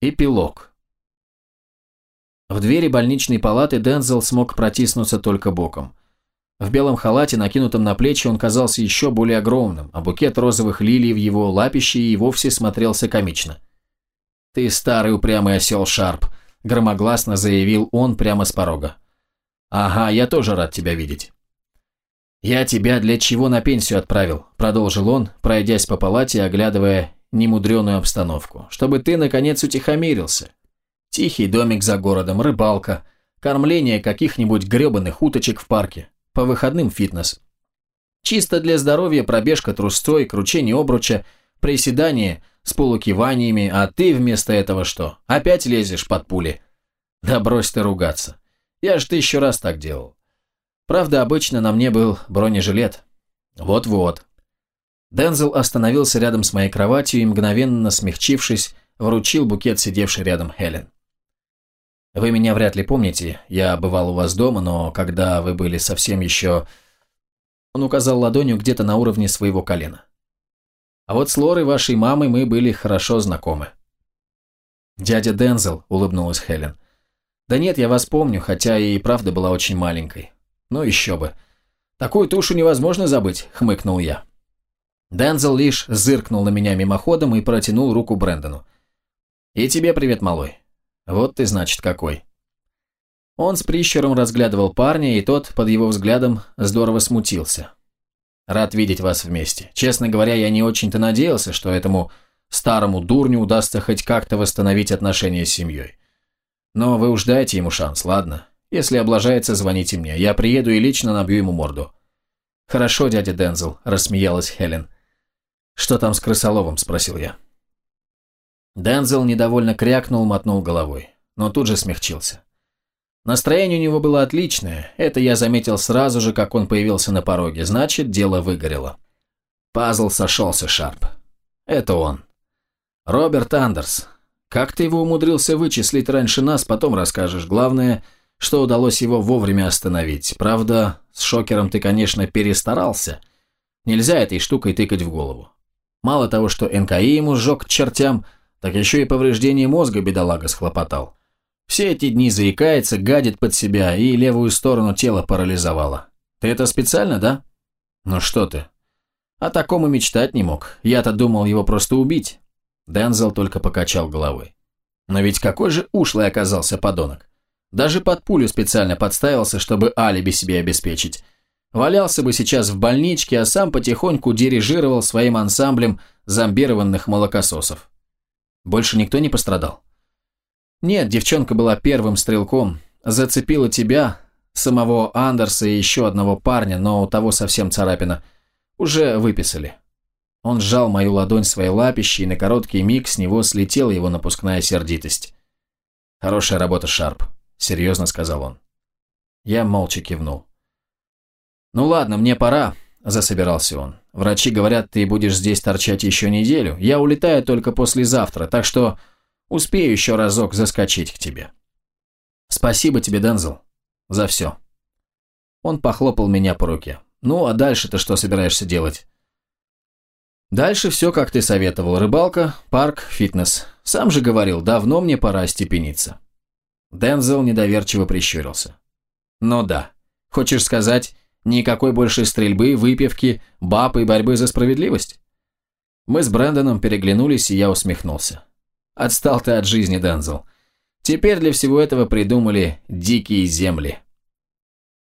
Эпилог. В двери больничной палаты Дензел смог протиснуться только боком. В белом халате, накинутом на плечи, он казался еще более огромным, а букет розовых лилий в его лапище и вовсе смотрелся комично. «Ты старый упрямый осел Шарп», – громогласно заявил он прямо с порога. «Ага, я тоже рад тебя видеть». «Я тебя для чего на пенсию отправил?» – продолжил он, пройдясь по палате, оглядывая немудреную обстановку. «Чтобы ты, наконец, утихомирился. Тихий домик за городом, рыбалка, кормление каких-нибудь гребаных уточек в парке, по выходным фитнес. Чисто для здоровья пробежка трустой, кручение обруча, приседание с полукиваниями, а ты вместо этого что? Опять лезешь под пули? Да брось ты ругаться. Я же тысячу раз так делал. Правда, обычно на мне был бронежилет. Вот-вот. Дензел остановился рядом с моей кроватью и, мгновенно смягчившись, вручил букет сидевшей рядом Хелен. «Вы меня вряд ли помните, я бывал у вас дома, но когда вы были совсем еще...» Он указал ладонью где-то на уровне своего колена. «А вот с Лорой, вашей мамой, мы были хорошо знакомы». «Дядя Дензел», — улыбнулась Хелен. «Да нет, я вас помню, хотя и правда была очень маленькой. Ну еще бы. Такую тушу невозможно забыть», — хмыкнул я. Дензел лишь зыркнул на меня мимоходом и протянул руку Брэндону. «И тебе привет, малой. Вот ты, значит, какой». Он с прищуром разглядывал парня, и тот под его взглядом здорово смутился. «Рад видеть вас вместе. Честно говоря, я не очень-то надеялся, что этому старому дурню удастся хоть как-то восстановить отношения с семьей. Но вы уж дайте ему шанс, ладно? Если облажается, звоните мне. Я приеду и лично набью ему морду». «Хорошо, дядя Дензел», – рассмеялась Хелен. «Что там с крысоловым?» – спросил я. Дензел недовольно крякнул, мотнул головой, но тут же смягчился. Настроение у него было отличное, это я заметил сразу же, как он появился на пороге, значит, дело выгорело. Пазл сошелся, Шарп. Это он. Роберт Андерс. Как ты его умудрился вычислить раньше нас, потом расскажешь. Главное, что удалось его вовремя остановить. Правда, с шокером ты, конечно, перестарался. Нельзя этой штукой тыкать в голову. Мало того, что НКИ ему сжег к чертям, так еще и повреждение мозга бедолага схлопотал. Все эти дни заикается, гадит под себя и левую сторону тела парализовало. Ты это специально, да? Ну что ты. О таком и мечтать не мог. Я-то думал его просто убить. Дензел только покачал головой. Но ведь какой же ушлый оказался подонок. Даже под пулю специально подставился, чтобы алиби себе обеспечить. Валялся бы сейчас в больничке, а сам потихоньку дирижировал своим ансамблем зомбированных молокососов. Больше никто не пострадал? Нет, девчонка была первым стрелком. Зацепила тебя, самого Андерса и еще одного парня, но у того совсем царапина. Уже выписали. Он сжал мою ладонь своей лапищей, и на короткий миг с него слетела его напускная сердитость. «Хорошая работа, Шарп», — серьезно сказал он. Я молча кивнул. «Ну ладно, мне пора», – засобирался он. «Врачи говорят, ты будешь здесь торчать еще неделю. Я улетаю только послезавтра, так что успею еще разок заскочить к тебе». «Спасибо тебе, Дензел, за все». Он похлопал меня по руке. «Ну, а дальше-то что собираешься делать?» «Дальше все, как ты советовал. Рыбалка, парк, фитнес. Сам же говорил, давно мне пора степениться». Дензел недоверчиво прищурился. «Ну да. Хочешь сказать, Никакой больше стрельбы, выпивки, баб и борьбы за справедливость? Мы с Брэндоном переглянулись, и я усмехнулся. Отстал ты от жизни, Дензел. Теперь для всего этого придумали дикие земли.